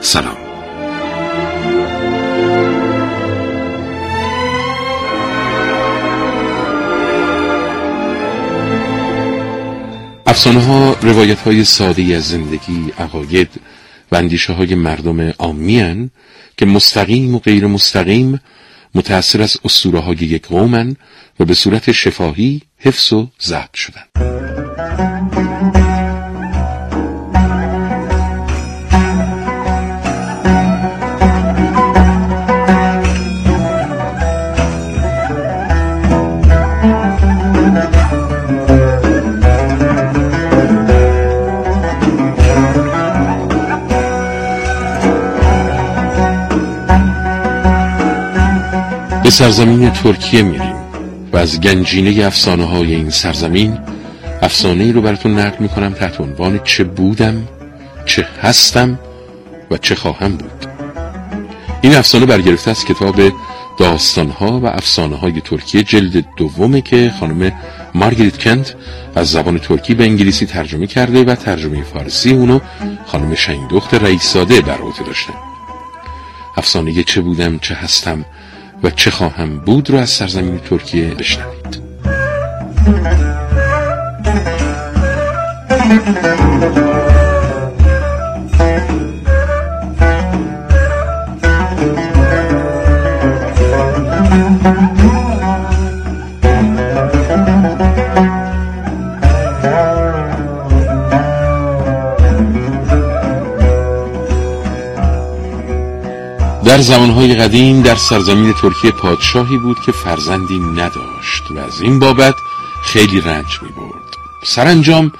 سلام افسانه ها روایت های ساده از زندگی، عقاید و اندیشه های مردم آمی که مستقیم و غیر مستقیم متأثر از اسطوره های یک قومن و به صورت شفاهی حفظ و ضبط شدند. به سرزمین ترکیه میریم و از گنجینه افسانه های این سرزمین افسانه ای رو براتون نقل می‌کنم تحت عنوان چه بودم چه هستم و چه خواهم بود. این افسانه برگرفته از کتاب داستانها و افسانه های ترکیه جلد دومه که خانم مارگریت کنت از زبان ترکی به انگلیسی ترجمه کرده و ترجمه فارسی اونو خانم شنگدخت رئیساده بر عهده داشته. افسانه چه بودم چه هستم و چه خواهم بود رو از سرزمین ترکیه بشنوید. در زمانهای قدیم در سرزمین ترکیه پادشاهی بود که فرزندی نداشت و از این بابت خیلی رنج می برد سرانجام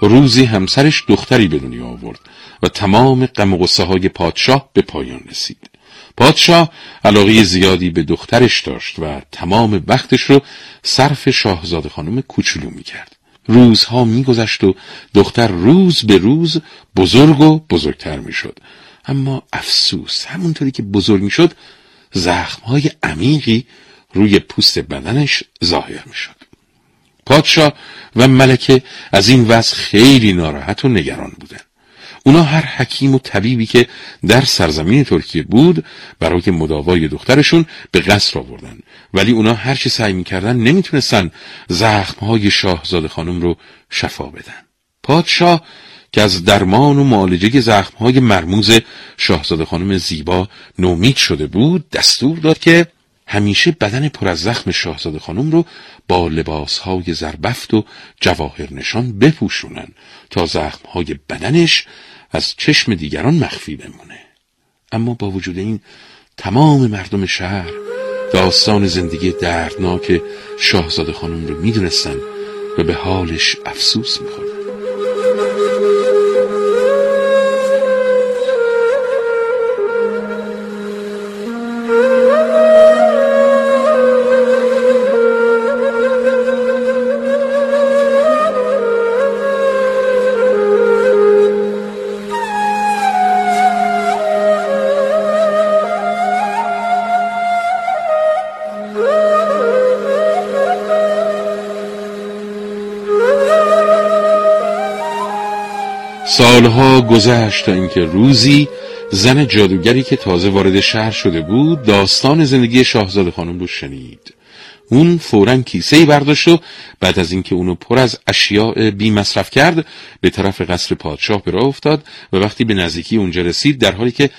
روزی همسرش دختری به دنیا آورد و تمام غم و های پادشاه به پایان رسید. پادشاه علاقه زیادی به دخترش داشت و تمام وقتش رو صرف شاهزاده خانم کوچولو می کرد روزها میگذشت و دختر روز به روز بزرگ و بزرگتر می‌شد. اما افسوس همونطوری که بزرگ می‌شد زخمهای عمیقی روی پوست بدنش ظاهر می‌شد. پادشاه و ملکه از این وضع خیلی ناراحت و نگران بودند. اونا هر حکیم و طبیبی که در سرزمین ترکیه بود برای مداوای دخترشون به قصر آوردن. ولی اونا هر چی سعی می‌کردن نمی‌تونستن زخمهای شاهزاده خانم رو شفا بدن. پادشاه که از درمان و معالجه زخمهای مرموز شاهزاده خانم زیبا نومید شده بود دستور داد که همیشه بدن پر از زخم شاهزاده خانم رو با لباسهای زربفت و جواهر نشان بپوشونن تا زخمهای بدنش از چشم دیگران مخفی بمونه. اما با وجود این تمام مردم شهر داستان زندگی دردناک شاهزاده خانم رو می‌دونستن و به حالش افسوس میخوردن گذشت تا اینکه روزی زن جادوگری که تازه وارد شهر شده بود داستان زندگی شاهزاده خانم رو شنید. اون فورا کیسه برداشت و بعد از اینکه اونو پر از اشیاء بی مصرف کرد به طرف قصر پادشاه به راه افتاد و وقتی به نزدیکی اونجا رسید در حالی که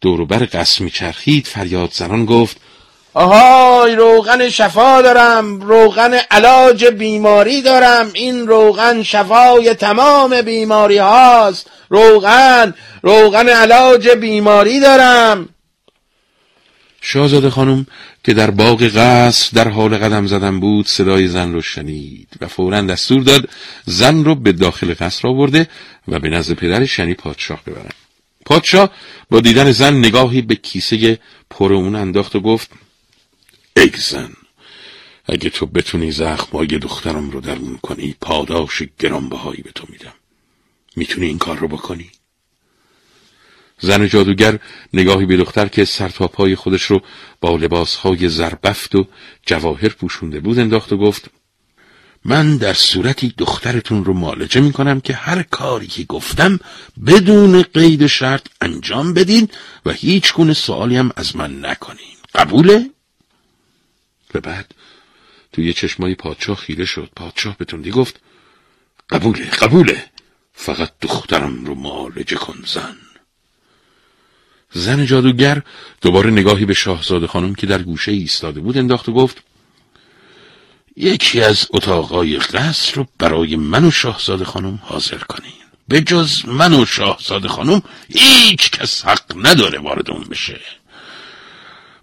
دوروبر قصر میچرخید فریاد زنان گفت آهای روغن شفا دارم روغن علاج بیماری دارم این روغن شفای تمام بیماری هاست. روغن روغن علاج بیماری دارم. شاهزاده خانم که در باغ قصر در حال قدم زدن بود صدای زن رو شنید و فورا دستور داد زن رو به داخل قصر آورده و به نزد پدر شنی پادشاه ببرن. پادشاه با دیدن زن نگاهی به کیسه پر اون انداخت و گفت ای زن اگه تو بتونی زخمای دخترم رو درمون کنی پاداش گرانبهایی به تو میدم. می‌تونی این کار رو بکنی؟ زن جادوگر نگاهی به دختر که سرتاپای خودش رو با لباسهای زربفت و جواهر پوشونده بود انداخت و گفت من در صورتی دخترتون رو معالجه می‌کنم که هر کاری که گفتم بدون قید شرط انجام بدین و هیچ گونه سوالی هم از من نکنین. قبوله؟ و بعد توی چشمای پادشاه خیره شد. پادشاه به گفت قبوله قبوله. فقط دخترم رو معالجه کن زن. زن جادوگر دوباره نگاهی به شاهزاده خانم که در گوشه ایستاده بود انداخت و گفت یکی از اتاقای قصر رو برای من و شاهزاده خانم حاضر کنین. به جز من و شاهزاده خانم هیچ کس حق نداره وارد اون بشه.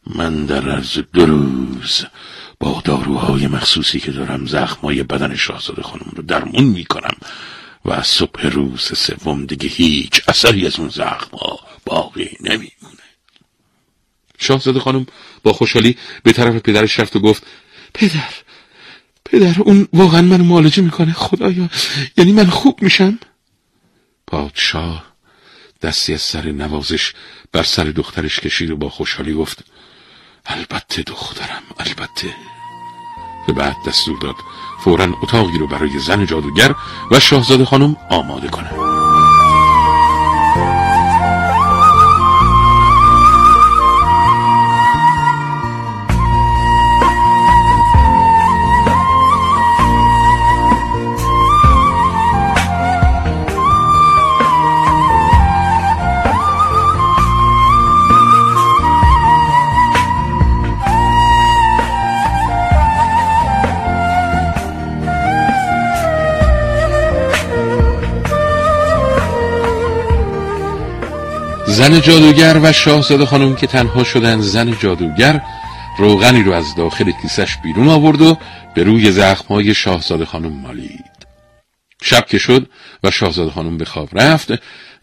من در عرض دو روز با داروهای مخصوصی که دارم زخمای بدن شاهزاده خانم رو درمون می‌کنم. و از صبح روز سوم دیگه هیچ اثری از اون زخما باقی نمیمونه. شاهزاده خانم با خوشحالی به طرف پدرش رفت و گفت پدر پدر اون واقعا من معالجه می‌کنه خدایا یعنی من خوب میشم؟ پادشاه دستی از سر نوازش بر سر دخترش کشید و با خوشحالی گفت البته دخترم البته. و بعد دستور داد فورا اتاقی رو برای زن جادوگر و شاهزاده خانم آماده کنه. زن جادوگر و شاهزاده خانم که تنها شدن زن جادوگر روغنی رو از داخل کیسش بیرون آورد و به روی زخمهای شاهزاده خانم مالید. شب که شد و شاهزاده خانم به خواب رفت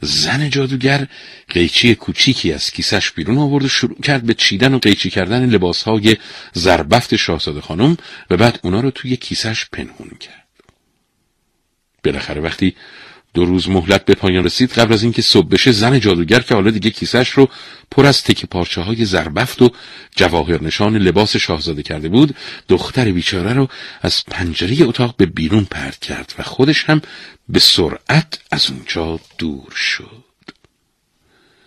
زن جادوگر قیچی کوچیکی از کیسش بیرون آورد و شروع کرد به چیدن و قیچی کردن لباسهای زربفت شاهزاده خانم و بعد اونا رو توی کیسش پنهون کرد. بالاخره وقتی دو روز مهلت به پایان رسید قبل از اینکه صبح بشه زن جادوگر که حالا دیگه کیسش رو پر از تک پارچه های زربفت و جواهر نشان لباس شاهزاده کرده بود دختر بیچاره رو از پنجره اتاق به بیرون پرت کرد و خودش هم به سرعت از اونجا دور شد.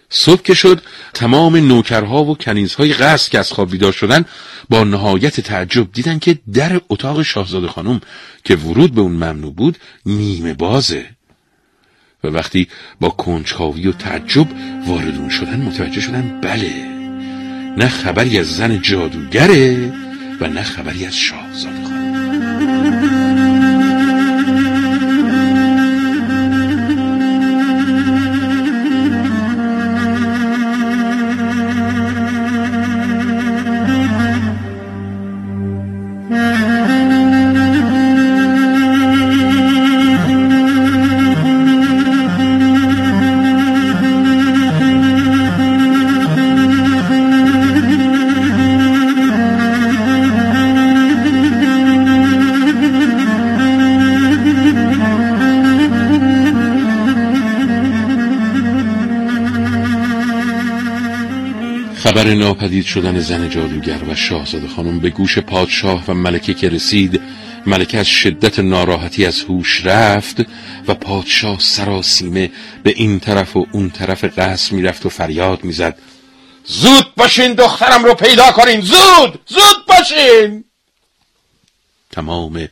صبح که شد تمام نوکرها و کنیزهای قصد که از خواب بیدار شدن با نهایت تعجب دیدن که در اتاق شاهزاده خانم که ورود به اون ممنوع بود نیمه بازه. و وقتی با کنجکاوی و تعجب واردون شدن متوجه شدن بله نه خبری از زن جادوگره و نه خبری از شاهزاده خبر ناپدید شدن زن جادوگر و شاهزاده خانم به گوش پادشاه و ملکه که رسید ملکه از شدت ناراحتی از هوش رفت و پادشاه سراسیمه به این طرف و اون طرف قصر می‌رفت و فریاد می‌زد. زود باشین دخترم رو پیدا کنین زود زود باشین! تمام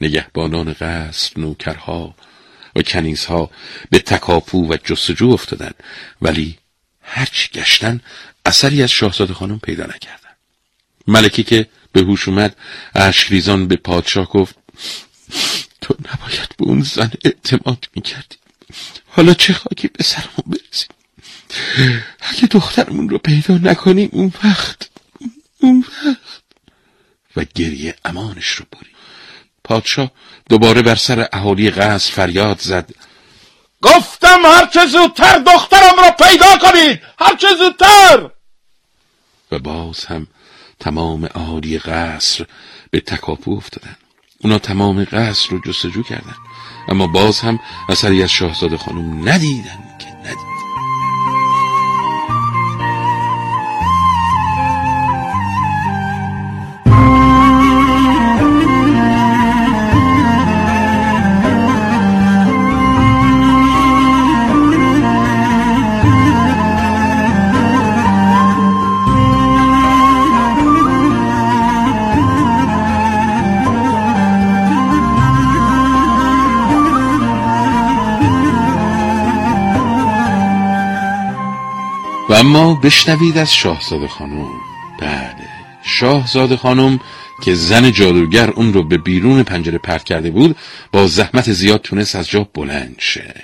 نگهبانان قصر نوکرها و کنیزها به تکاپو و جستجو افتادند ولی هرچی گشتن اثری از شاهزاده خانم پیدا نکردن. ملکه که به هوش اومد اشکریزان به پادشاه گفت تو نباید به اون زن اعتماد می‌کردی. حالا چه خاکی به سرمون برسیم؟ اگه دخترمون رو پیدا نکنیم اون وقت اون وقت. و گریه امانش رو بریم. پادشاه دوباره بر سر اهالی قصر فریاد زد. گفتم هرچه زودتر دخترم را پیدا کنید. هرچه زودتر. و باز هم تمام اهالی قصر به تکاپو افتادن. اونا تمام قصر رو جستجو کردن. اما باز هم اثری از شاهزاده خانم ندیدن. اما بشنوید از شاهزاده خانم. بله شاهزاده خانم که زن جادوگر اون رو به بیرون پنجره پرت کرده بود با زحمت زیاد تونست از جا بلند شه.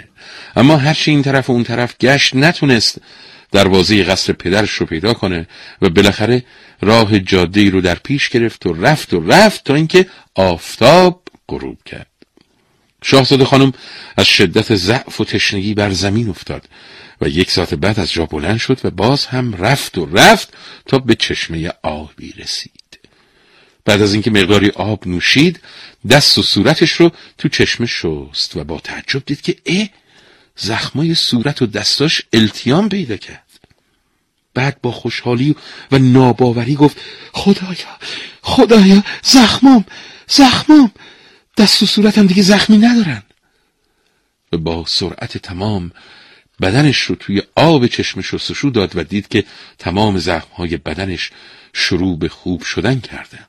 اما هرچی این طرف و اون طرف گشت نتونست دروازه قصر پدرش رو پیدا کنه و بالاخره راه جاده رو در پیش گرفت و رفت و رفت تا اینکه آفتاب غروب کرد. شاهزاده خانم از شدت ضعف و تشنگی بر زمین افتاد. و یک ساعت بعد از جا بلند شد و باز هم رفت و رفت تا به چشمه آبی رسید بعد از اینکه مقداری آب نوشید دست و صورتش رو تو چشمه شست و با تعجب دید که اه زخمای صورت و دستاش التیام پیدا کرد. بعد با خوشحالی و ناباوری گفت خدایا خدایا زخمام زخمام دست و صورتم دیگه زخمی ندارن. و با سرعت تمام بدنش رو توی آب چشم شستشو داد و دید که تمام زخمهای بدنش شروع به خوب شدن کردن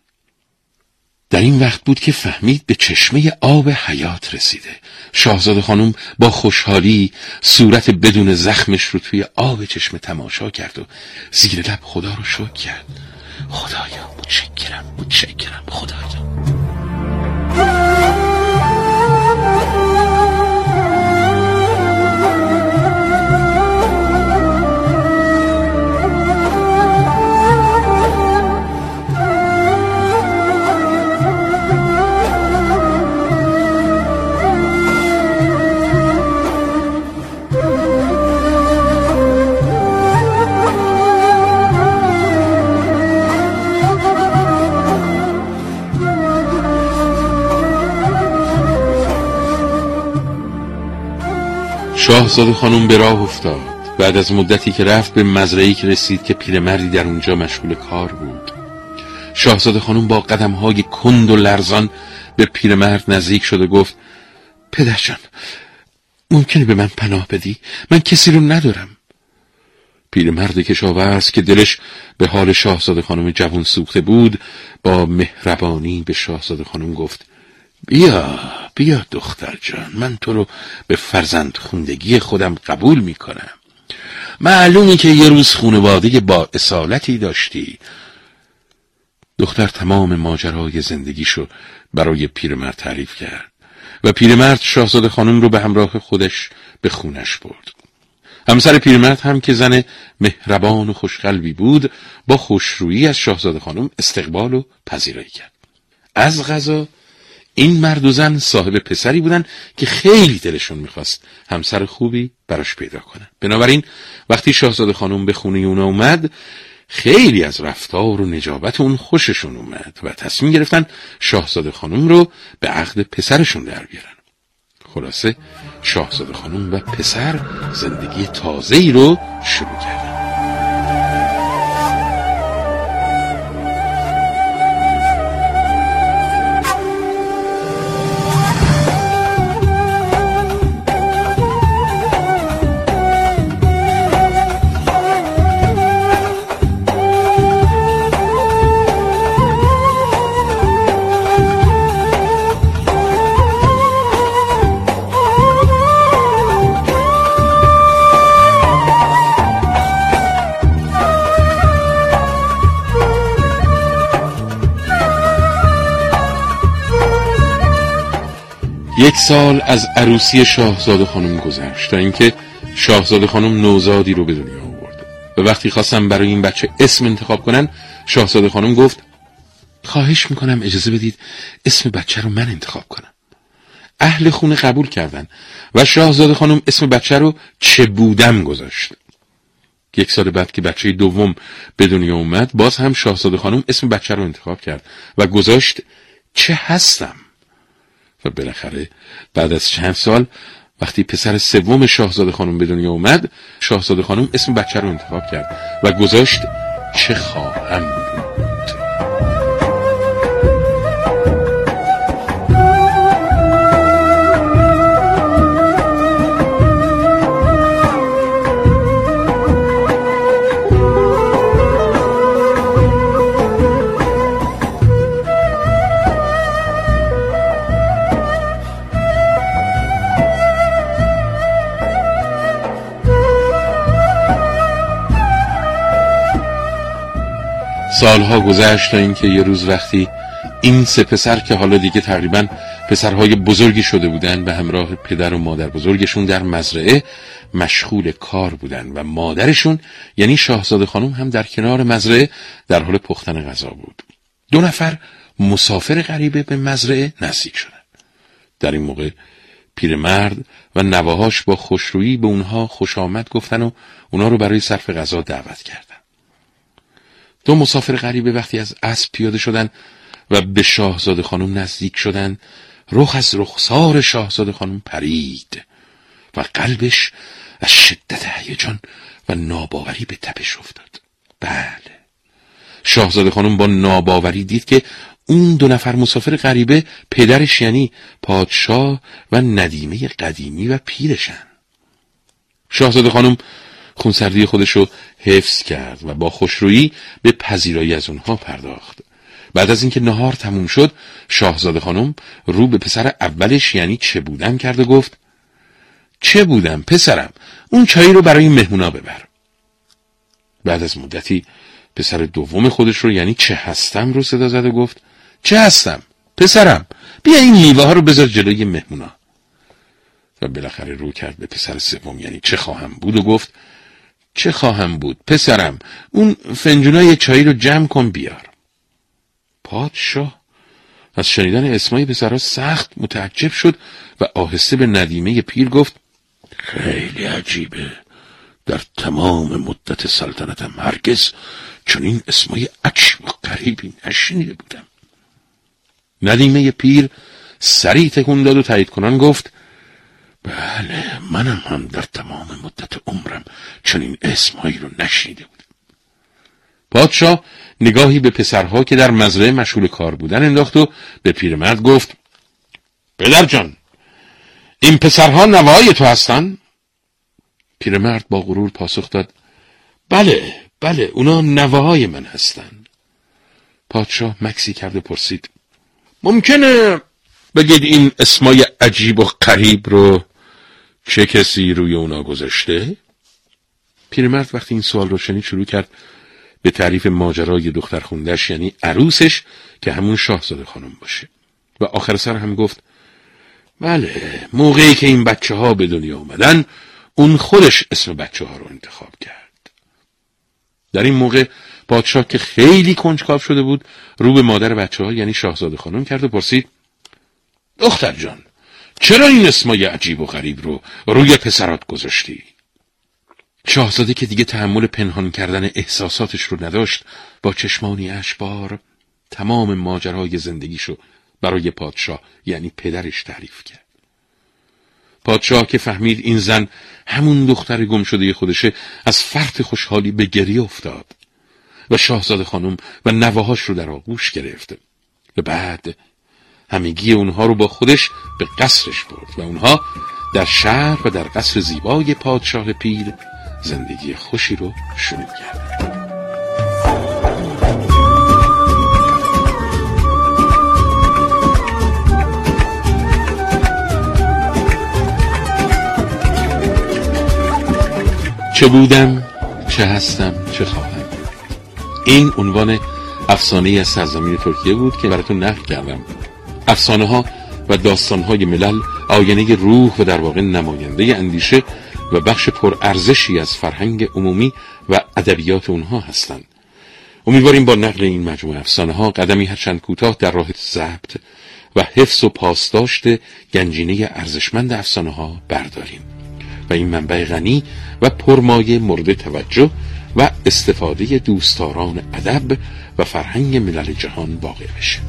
در این وقت بود که فهمید به چشمه آب حیات رسیده. شاهزاده خانم با خوشحالی صورت بدون زخمش رو توی آب چشم تماشا کرد و زیر لب خدا رو شکر کرد. خدایا متشکرم متشکرم خدایا. شاهزاده خانم به راه افتاد. بعد از مدتی که رفت به مزرعی که رسید که پیرمردی در اونجا مشغول کار بود. شاهزاده خانم با قدمهای کند و لرزان به پیرمرد نزدیک شد و گفت پدرجان ممکنه به من پناه بدی؟ من کسی رو ندارم. پیرمرد کشاورز که دلش به حال شاهزاده خانم جوان سوخته بود با مهربانی به شاهزاده خانم گفت بیا بیا دختر جان من تو رو به فرزند خوندگی خودم قبول می‌کنم. معلومی که یه روز خونواده با اصالتی داشتی. دختر تمام ماجرای زندگیشو برای پیرمرد تعریف کرد و پیرمرد شاهزاده خانم رو به همراه خودش به خونش برد. همسر پیرمرد هم که زن مهربان و خوشقلبی بود با خوشرویی از شاهزاده خانم استقبال و پذیرایی کرد. از غذا این مرد و زن صاحب پسری بودن که خیلی دلشون می‌خواست همسر خوبی براش پیدا کنن. بنابراین وقتی شاهزاده خانم به خونه اون اومد خیلی از رفتار و نجابت اون خوششون اومد و تصمیم گرفتن شاهزاده خانم رو به عقد پسرشون در بیارن. خلاصه شاهزاده خانم و پسر زندگی تازه ای رو شروع کردن. سال از عروسی شاهزاده خانم گذشت تا اینکه شاهزاده خانم نوزادی رو به دنیا آورد و وقتی خواستم برای این بچه اسم انتخاب کنن شاهزاده خانم گفت خواهش می‌کنم اجازه بدید اسم بچه رو من انتخاب کنم. اهل خونه قبول کردن و شاهزاده خانم اسم بچه رو چه بودم گذاشت. یک سال بعد که بچه دوم به دنیا اومد باز هم شاهزاده خانم اسم بچه رو انتخاب کرد و گذاشت چه هستم؟ و بالاخره بعد از چند سال وقتی پسر سوم شاهزاده خانم به دنیا اومد شاهزاده خانم اسم بچه رو انتخاب کرد و گذاشت چه خواهم سالها گذشت تا اینکه یه روز وقتی این سه پسر که حالا دیگه تقریبا پسرهای بزرگی شده بودن به همراه پدر و مادر بزرگشون در مزرعه مشغول کار بودن و مادرشون یعنی شاهزاده خانم هم در کنار مزرعه در حال پختن غذا بود. دو نفر مسافر غریبه به مزرعه نزدیک شدن در این موقع پیرمرد و نواهاش با خوشرویی به اونها خوش آمد گفتن و اونها رو برای صرف غذا دعوت کردن دو مسافر غریبه وقتی از اسب پیاده شدن و به شاهزاده خانم نزدیک شدن رخ از رخسار شاهزاده خانم پرید و قلبش از شدت هیجان و ناباوری به تپش افتاد. بله. شاهزاده خانم با ناباوری دید که اون دو نفر مسافر غریبه پدرش یعنی پادشاه و ندیمه قدیمی و پیرشن. شاهزاده خانم خونسردی خودش رو حفظ کرد و با خوشرویی به پذیرایی از اونها پرداخت. بعد از اینکه نهار تموم شد شاهزاده خانم رو به پسر اولش یعنی چه بودم کرد و گفت چه بودم پسرم؟ اون چایی رو برای مهمونا ببر. بعد از مدتی پسر دوم خودش رو یعنی چه هستم رو صدا زد و گفت چه هستم؟ پسرم بیا این میوه ها رو بذار جلوی مهمونا. و بالاخره رو کرد به پسر سوم یعنی چه خواهم بود و گفت چه خواهم بود؟ پسرم اون فنجونای چایی رو جمع کن بیار. پادشاه از شنیدن اسمای پسرها سخت متعجب شد و آهسته به ندیمه پیر گفت خیلی عجیبه. در تمام مدت سلطنتم هرگز چون این اسمای عجیب و قریبی نشنیده بودم. ندیمه پیر سریع تکون داد و تایید کنان گفت بله منم هم در تمام مدت عمرم چنین اسمهایی رو نشنیده بودم پادشاه نگاهی به پسرها که در مزرعه مشغول کار بودن انداخت و به پیرمرد گفت پدر جان این پسرها نوای تو هستن؟ پیرمرد با غرور پاسخ داد بله بله اونا نواهای من هستند پادشاه مکسی کرده پرسید ممکنه بگید این اسمای عجیب و قریب رو چه کسی روی اونا گذاشته؟ پیرمرد وقتی این سوال رو شنید شروع کرد به تعریف ماجرای دختر خوندش یعنی عروسش که همون شاهزاده خانم باشه و آخر سر هم گفت بله موقعی که این بچه ها به دنیا اومدن اون خودش اسم بچه ها رو انتخاب کرد در این موقع پادشاه که خیلی کنجکاو شده بود رو به مادر بچه ها یعنی شاهزاده خانم کرد و پرسید دختر جان چرا این اسمای عجیب و غریب رو روی پسرات گذاشتی؟ شاهزاده که دیگه تحمل پنهان کردن احساساتش رو نداشت با چشمانی اشبار تمام ماجرای زندگیشو برای پادشاه یعنی پدرش تعریف کرد. پادشاه که فهمید این زن همون دختر گم شده خودشه از فرط خوشحالی به گریه افتاد. و شاهزاده خانم و نواهاش رو در آغوش گرفت. و بعد همگی اونها رو با خودش به قصرش برد و اونها در شهر و در قصر زیبای پادشاه پیر زندگی خوشی رو شروع کرد چه بودم چه هستم چه خواهم این عنوان افسانه از سرزمین ترکیه بود که براتون نقل کردم. افسانه ها و داستان های ملل آینه روح و در واقع نماینده اندیشه و بخش پرارزشی از فرهنگ عمومی و ادبیات اونها هستند. امیدواریم با نقل این مجموعه افسانه ها قدمی هرچند کوتاه در راه ضبط و حفظ و پاسداشت گنجینه ارزشمند افسانه ها برداریم و این منبع غنی و پرمایه مورد توجه و استفاده دوستداران ادب و فرهنگ ملل جهان واقع بشه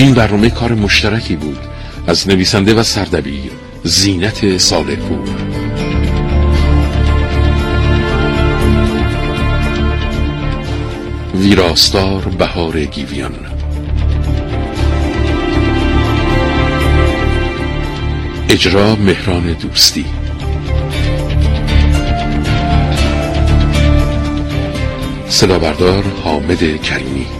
این برنامه کار مشترکی بود. از نویسنده و سردبیر زینت صالح ویراستار بهار گیویان. اجرا مهران دوستی. صدا حامد کریمی